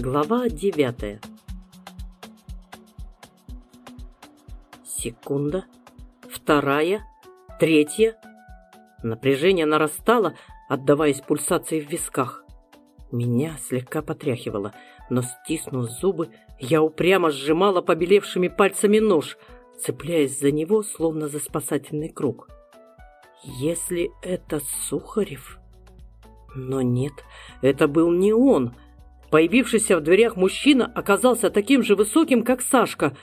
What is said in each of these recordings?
Глава девятая Секунда, вторая, третья. Напряжение нарастало, отдаваясь пульсации в висках. Меня слегка потряхивало, но, стиснув зубы, я упрямо сжимала побелевшими пальцами нож, цепляясь за него, словно за спасательный круг. Если это Сухарев... Но нет, это был не он. Появившийся в дверях мужчина оказался таким же высоким, как Сашка,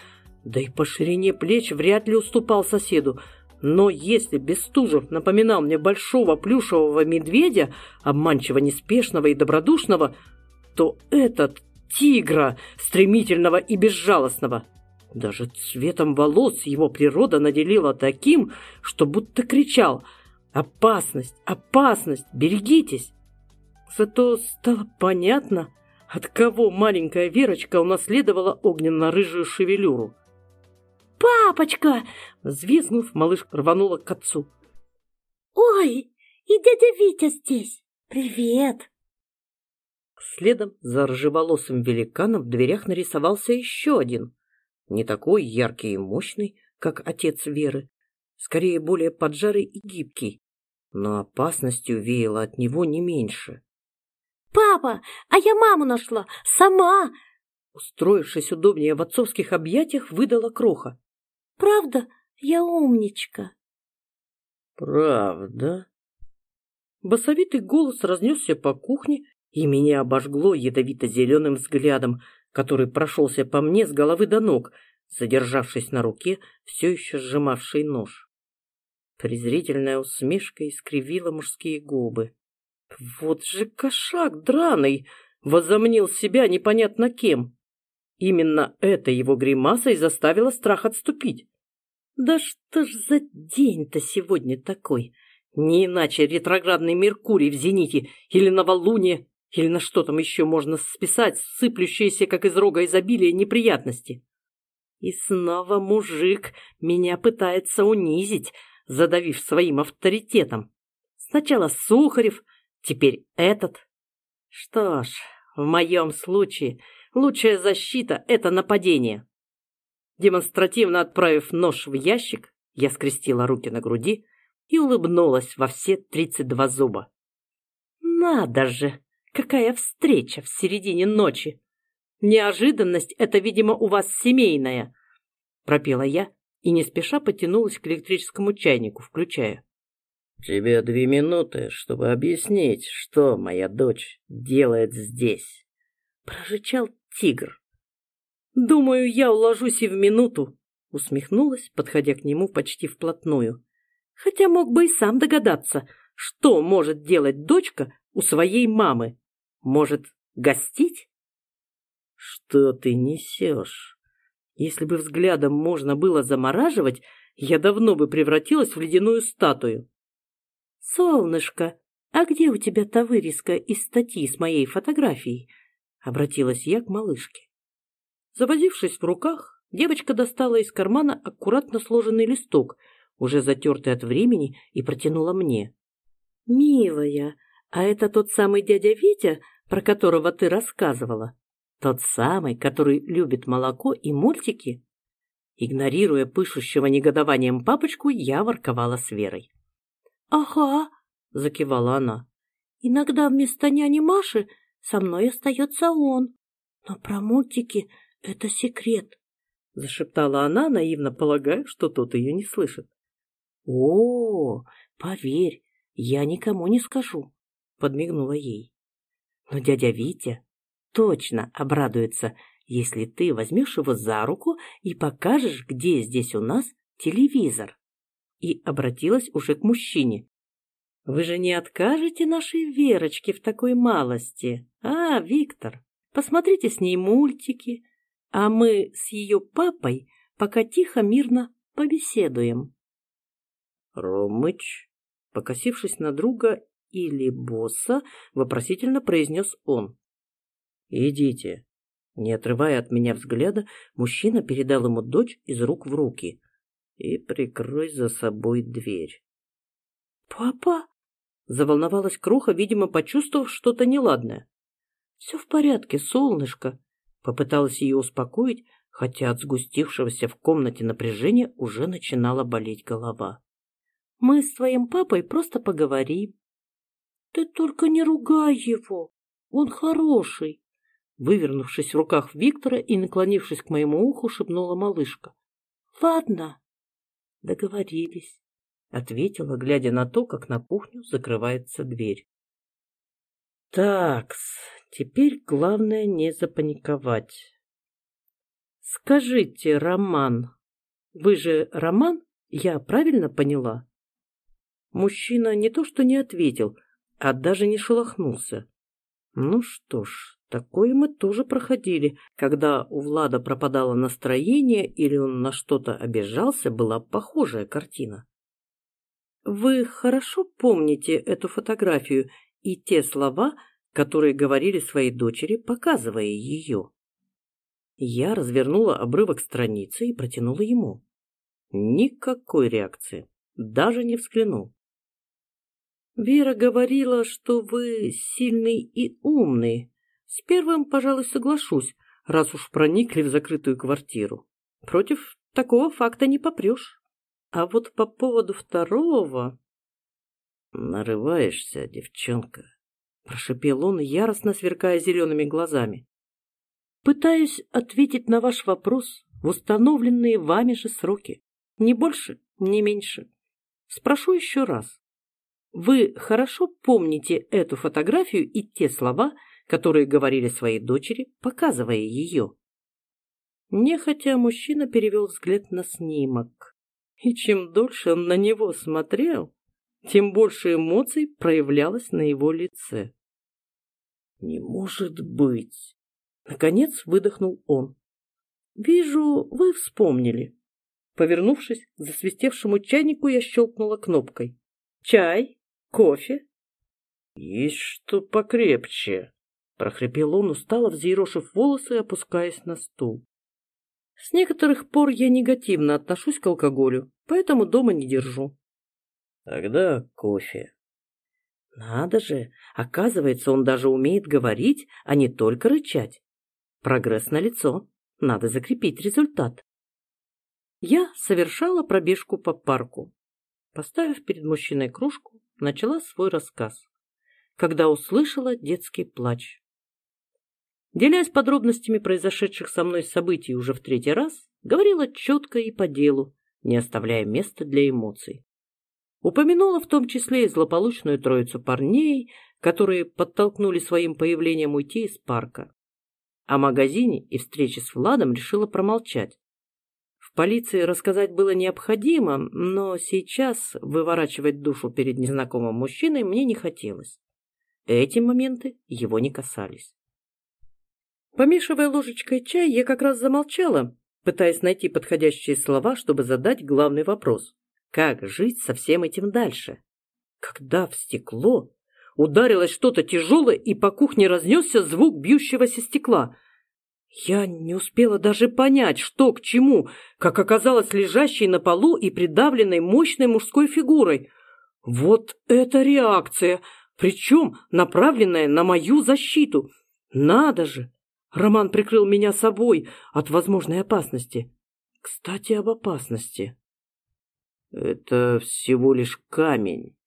да и по ширине плеч вряд ли уступал соседу. Но если Бестужев напоминал мне большого плюшевого медведя, обманчиво неспешного и добродушного, то этот тигра, стремительного и безжалостного. Даже цветом волос его природа наделила таким, что будто кричал «Опасность! Опасность! Берегитесь!» Зато стало понятно, от кого маленькая Верочка унаследовала огненно-рыжую шевелюру. «Папочка!» — взвизгнув, малышка рванула к отцу. «Ой, и дядя Витя здесь! Привет!» Следом за рыжеволосым великаном в дверях нарисовался еще один. Не такой яркий и мощный, как отец Веры, скорее более поджарый и гибкий, но опасностью веяло от него не меньше. «Папа, а я маму нашла! Сама!» Устроившись удобнее в отцовских объятиях, выдала кроха. «Правда, я умничка!» «Правда?» Басовитый голос разнесся по кухне, и меня обожгло ядовито-зеленым взглядом, который прошелся по мне с головы до ног, задержавшись на руке, все еще сжимавший нож. Презрительная усмешка искривила мужские губы. Вот же кошак драный! Возомнил себя непонятно кем. Именно эта его гримаса и заставила страх отступить. Да что ж за день-то сегодня такой? Не иначе ретроградный Меркурий в зените или новолуние или на что там еще можно списать сыплющиеся, как из рога изобилия, неприятности? И снова мужик меня пытается унизить, задавив своим авторитетом. Сначала Сухарев, теперь этот. Что ж, в моем случае лучшая защита — это нападение. Демонстративно отправив нож в ящик, я скрестила руки на груди и улыбнулась во все тридцать два зуба. Надо же! Какая встреча в середине ночи! Неожиданность — это, видимо, у вас семейная, — пропела я и не спеша потянулась к электрическому чайнику, включая. «Тебе две минуты, чтобы объяснить, что моя дочь делает здесь», — прорычал тигр. «Думаю, я уложусь и в минуту», — усмехнулась, подходя к нему почти вплотную. «Хотя мог бы и сам догадаться, что может делать дочка у своей мамы. Может, гостить? Что ты несешь? Если бы взглядом можно было замораживать, я давно бы превратилась в ледяную статую. Солнышко, а где у тебя та вырезка из статьи с моей фотографией? Обратилась я к малышке. Завозившись в руках, девочка достала из кармана аккуратно сложенный листок, уже затертый от времени, и протянула мне. «Милая, а это тот самый дядя Витя, про которого ты рассказывала? Тот самый, который любит молоко и мультики?» Игнорируя пышущего негодованием папочку, я ворковала с Верой. «Ага», — закивала она. «Иногда вместо няни Маши со мной остается он. Но про мультики — это секрет», — зашептала она, наивно полагая, что тот ее не слышит. «О, поверь, я никому не скажу», — подмигнула ей. Но дядя Витя точно обрадуется, если ты возьмешь его за руку и покажешь, где здесь у нас телевизор. И обратилась уже к мужчине. Вы же не откажете нашей Верочке в такой малости, а, Виктор? Посмотрите с ней мультики, а мы с ее папой пока тихо, мирно побеседуем. Ромыч, покосившись на друга, или босса?» — вопросительно произнес он. «Идите». Не отрывая от меня взгляда, мужчина передал ему дочь из рук в руки. «И прикрой за собой дверь». «Папа?» — заволновалась Кроха, видимо, почувствовав что-то неладное. Все в порядке, солнышко. Попыталась ее успокоить, хотя от сгустившегося в комнате напряжения уже начинала болеть голова. Мы с твоим папой просто поговорим. Ты только не ругай его, он хороший. Вывернувшись в руках Виктора и наклонившись к моему уху, шепнула малышка. Ладно. Договорились, ответила, глядя на то, как на кухню закрывается дверь. Такс, теперь главное не запаниковать. Скажите, Роман, вы же Роман, я правильно поняла? Мужчина не то что не ответил, а даже не шелохнулся. Ну что ж, такое мы тоже проходили. Когда у Влада пропадало настроение или он на что-то обижался, была похожая картина. Вы хорошо помните эту фотографию и те слова, которые говорили своей дочери, показывая ее? Я развернула обрывок страницы и протянула ему. Никакой реакции, даже не взглянул. Вера говорила, что вы сильный и умный. С первым, пожалуй, соглашусь, раз уж проникли в закрытую квартиру. Против такого факта не попрешь. А вот по поводу второго... Нарываешься, девчонка, прошипел он, яростно сверкая зелеными глазами. Пытаюсь ответить на ваш вопрос в установленные вами же сроки. Ни больше, ни меньше. Спрошу еще раз. Вы хорошо помните эту фотографию и те слова, которые говорили своей дочери, показывая ее? Нехотя мужчина перевел взгляд на снимок. И чем дольше он на него смотрел, тем больше эмоций проявлялось на его лице. «Не может быть!» Наконец выдохнул он. «Вижу, вы вспомнили». Повернувшись к засвистевшему чайнику, я щелкнула кнопкой. «Чай?» Кофе? Есть что покрепче, прохрипел он, устало взъерошив волосы и опускаясь на стул. С некоторых пор я негативно отношусь к алкоголю, поэтому дома не держу. Тогда кофе. Надо же, оказывается, он даже умеет говорить, а не только рычать. Прогресс налицо, надо закрепить результат. Я совершала пробежку по парку. Поставив перед мужчиной кружку, начала свой рассказ, когда услышала детский плач. Делясь подробностями произошедших со мной событий уже в третий раз, говорила четко и по делу, не оставляя места для эмоций. Упомянула в том числе и злополучную троицу парней, которые подтолкнули своим появлением уйти из парка. О магазине и встрече с Владом решила промолчать, полиции рассказать было необходимо, но сейчас выворачивать душу перед незнакомым мужчиной мне не хотелось. Эти моменты его не касались. Помешивая ложечкой чай, я как раз замолчала, пытаясь найти подходящие слова, чтобы задать главный вопрос. Как жить со всем этим дальше? Когда в стекло ударилось что-то тяжелое, и по кухне разнесся звук бьющегося стекла — я не успела даже понять, что к чему, как оказалось лежащей на полу и придавленной мощной мужской фигурой. Вот это реакция, причем направленная на мою защиту. Надо же! Роман прикрыл меня собой от возможной опасности. Кстати, об опасности. Это всего лишь камень.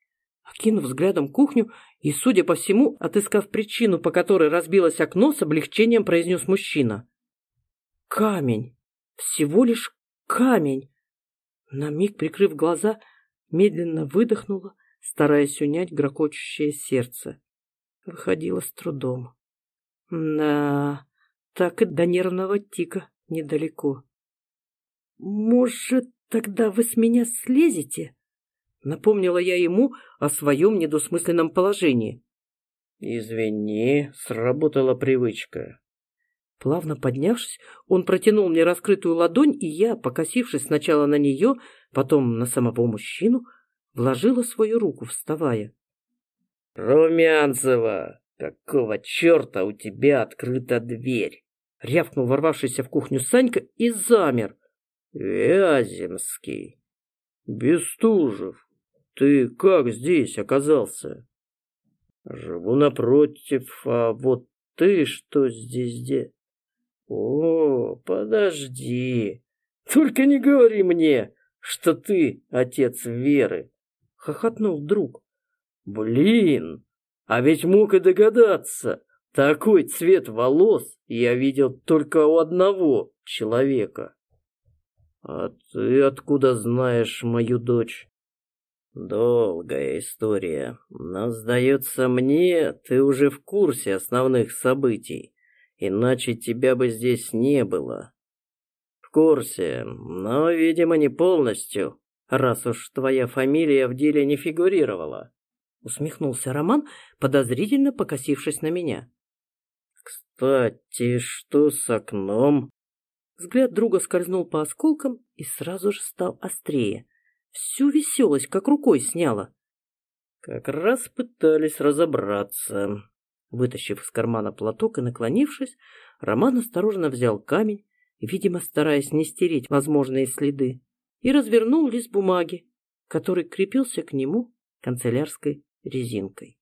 Окинув взглядом кухню и, судя по всему, отыскав причину, по которой разбилось окно, с облегчением произнес мужчина. «Камень! Всего лишь камень!» На миг, прикрыв глаза, медленно выдохнула, стараясь унять грохочущее сердце. Выходила с трудом. Да, так и до нервного тика недалеко. «Может, тогда вы с меня слезете?» Напомнила я ему о своем недосмысленном положении. «Извини, сработала привычка». Плавно поднявшись, он протянул мне раскрытую ладонь, и я, покосившись сначала на нее, потом на самого мужчину, вложила свою руку, вставая. «Румянцева, какого черта у тебя открыта дверь?» Рявкнул ворвавшийся в кухню Санька и замер. «Вяземский, Бестужев, ты как здесь оказался? Живу напротив, а вот ты что здесь де... О, подожди. Только не говори мне, что ты отец Веры. Хохотнул друг. Блин, а ведь мог и догадаться. Такой цвет волос я видел только у одного человека. А ты откуда знаешь мою дочь? Долгая история, но, сдается мне, ты уже в курсе основных событий, иначе тебя бы здесь не было. В курсе, но, видимо, не полностью, раз уж твоя фамилия в деле не фигурировала. Усмехнулся Роман, подозрительно покосившись на меня. Кстати, что с окном? Взгляд друга скользнул по осколкам и сразу же стал острее. Всю веселость как рукой сняла. Как раз пытались разобраться. Вытащив из кармана платок и наклонившись, Роман осторожно взял камень, видимо, стараясь не стереть возможные следы, и развернул лист бумаги, который крепился к нему канцелярской резинкой.